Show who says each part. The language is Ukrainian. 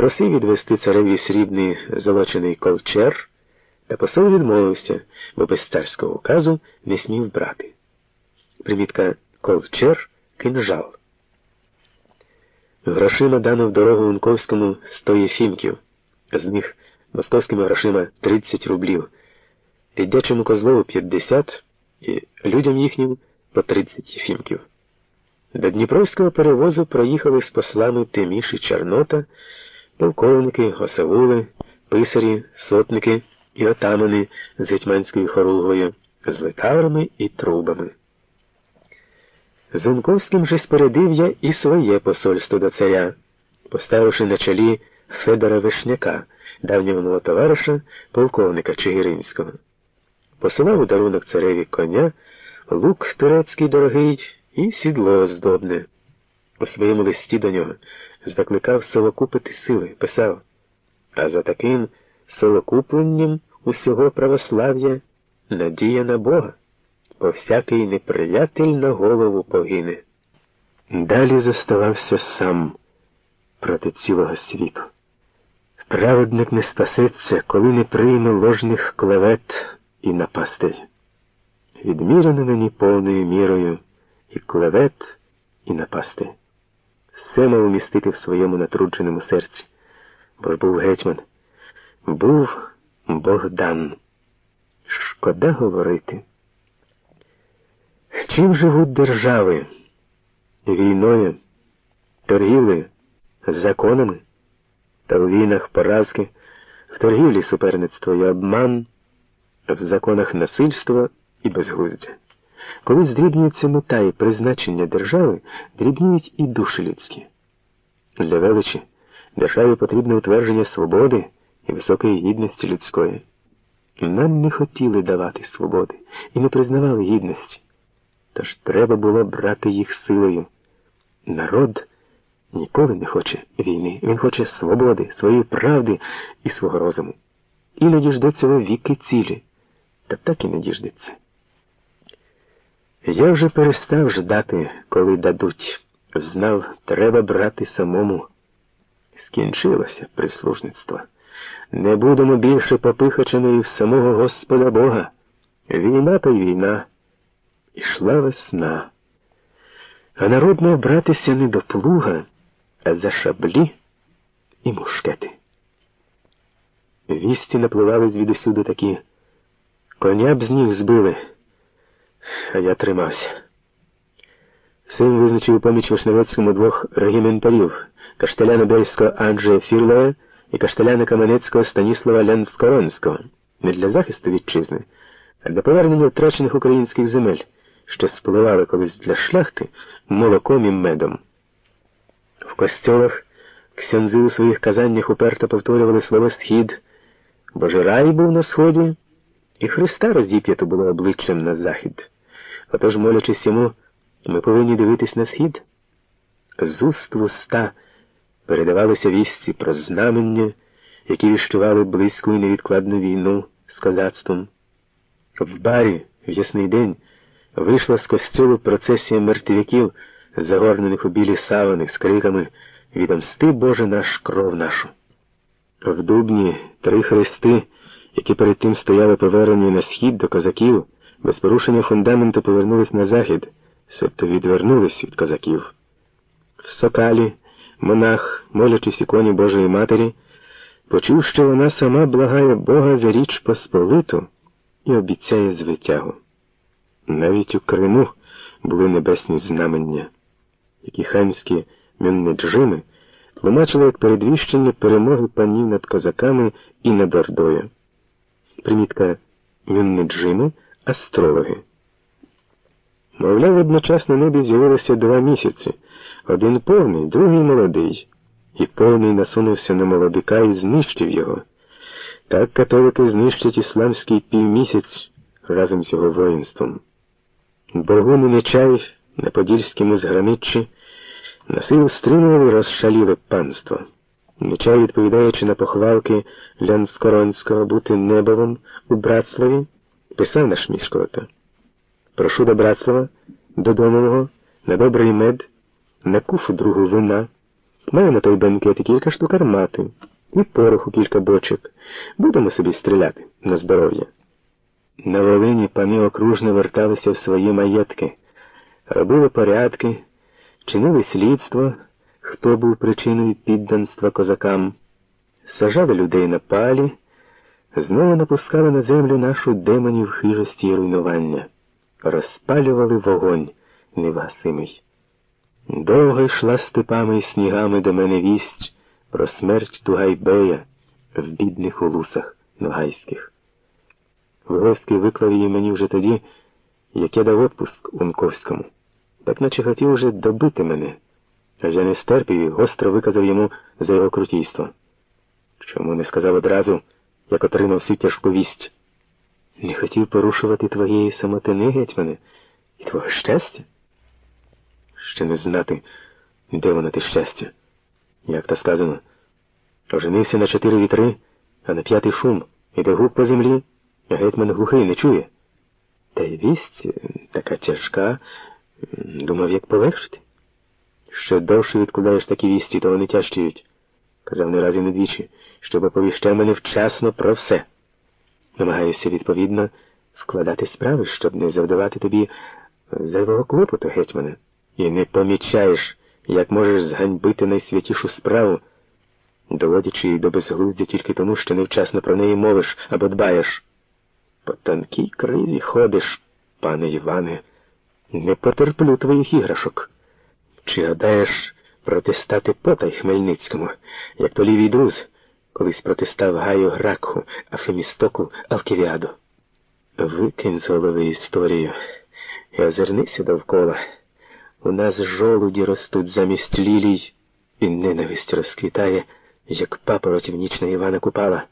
Speaker 1: просив відвести цареві срібний золочений колчер, та посол відмовився, бо без царського указу не смів брати. Примітка колчер кинжал. Грошима дано в дорогу Унковському 100 єфімків, з них московськими грошима 30 рублів, піддячому козлову 50 і людям їхнім по 30 єфімків. До Дніпровського перевозу проїхали з послами Тиміш і Чорнота, полковники, осавули, писарі, сотники і отамани з гетьманською хоругвою, з литаврами і трубами. З Унковським же спорядив я і своє посольство до царя, поставивши на чолі Федора Вишняка, давнього мого товариша, полковника Чигиринського. Посилав у дарунок цареві коня, лук турецький дорогий і сідло здобне. У своєму листі до нього закликав совокупити сили, писав, а за таким совокупленням усього православ'я надія на Бога, бо всякий неприятель на голову погине. Далі зоставався сам проти цілого світу. Праведник не спасеться, коли не прийме ложних клевет і напастей. Відмірено мені повною мірою і клевет, і напасти. Все мав умістити в своєму натрудженому серці, бо ж був гетьман, був Богдан. Шкода говорити. Чим живуть держави? Війною, торгівлею, законами, та в війнах поразки, в торгівлі суперництво і обман, в законах насильство і безглуздя. Коли здрібнюється мета і призначення держави, дрібніють і душі людські. Для величі державі потрібне утвердження свободи і високої гідності людської. Нам не хотіли давати свободи і не признавали гідності. Тож треба було брати їх силою. Народ ніколи не хоче війни, він хоче свободи, своєї правди і свого розуму. Іноді жде цього віки цілі, та так і не діждеться. Я вже перестав ждати, коли дадуть. Знав, треба брати самому. Скінчилося прислужництво. Не будемо більше попихаченою в самого Господа Бога. Війна то й війна. Ішла весна. А народ мав братися не до плуга, а за шаблі і мушкети. Вісті напливали звідусюди такі. Коня б з них збили а я тримався. Син визначив поміч Вишневецькому двох регіментарів каштеляна Бельського Анджея Фірлоя і каштеляна Каменецького Станіслава Ляндскоронського не для захисту вітчизни, а для повернення втрачених українських земель, що спливали колись для шляхти молоком і медом. В костьолах ксьонзи у своїх казаннях уперто повторювали слово схід, бо ж був на сході, і Христа роздіп'ято було обличчям на захід. Отож, молячись йому, ми повинні дивитись на схід. З уст в уста передавалися вісті про знамення, які віщували близьку і невідкладну війну з козацтвом. В барі в ясний день вийшла з костюлу процесія мертвяків, загорнених у білі савани з криками Відомсти, Боже наш кров нашу. В дубні три хрести, які перед тим стояли повернені на схід до козаків без порушення фундаменту повернулись на захід, себто відвернулись від козаків. В сокалі, монах, молячись іконі Божої Матері, почув, що вона сама благає Бога за річ Посполиту і обіцяє звитягу. Навіть у Криму були небесні знамення, які ханські мюннеджими тлумачили як передвіщення перемоги панів над козаками і над Ордою. Примітка мюннеджими – астрологи. Мовляв, одночасно небі з'явилося два місяці. Один повний, другий молодий, і повний насунувся на молодика і знищив його. Так католики знищать ісламський півмісяць разом з його воїнством. Боргуни Нечай на Подільському зграниччі на силу стримували розшаліле панство. Нечай, відповідаючи на похвалки Лянскоронського бути небовом у Братславі, писав наш мішкота. Прошу до Братслава, додому мого, на добрий мед, на куфу другу вина. Маю на той бенкет кілька штук армати і пороху кілька бочок. Будемо собі стріляти на здоров'я. На Волині пани окружно верталися в свої маєтки, робили порядки, чинили слідство, хто був причиною підданства козакам, сажали людей на палі, знову напускали на землю нашу демонів хижості і руйнування, розпалювали вогонь невасимий. Довго йшла степами і снігами до мене вість про смерть Тугайбея в бідних улусах ногайських. Виговський виклав її мені вже тоді, як я дав отпуск Унковському, так наче хотів уже добити мене, аж я не стерпів і гостро виказав йому за його крутійство. Чому не сказав одразу, як отримав всю тяжку вість? Не хотів порушувати твоєї самотини, гетьмане, і твого щастя? Ще не знати, де воно те щастя. Як то сказано, оженився на чотири вітри, а на п'ятий шум, іде гук по землі, а гетьман глухий не чує. Та й вість така тяжка, думав, як полегшити. Що довше відкладаєш такі вісті, то вони тяжчіють. Казав не раз і не двічі, щоб оповіщав мене вчасно про все. Намагаюся, відповідно, вкладати справи, щоб не завдавати тобі зайвого клопоту, гетьмане, і не помічаєш, як можеш зганьбити найсвятішу справу, доводячи її до безглуздя тільки тому, що невчасно про неї мовиш або дбаєш. По тонкій кризі ходиш, пане Іване, не потерплю твоїх іграшок. Чи гадаєш протистати потай Хмельницькому, як то лівій друз, колись протистав Гаю Гракху, Афемістоку, Алківіаду? Викинь з голови історію і озирнися довкола. У нас жолуді ростуть замість лілій, і ненависть розквітає, як папороть в ніч на Івана Купала.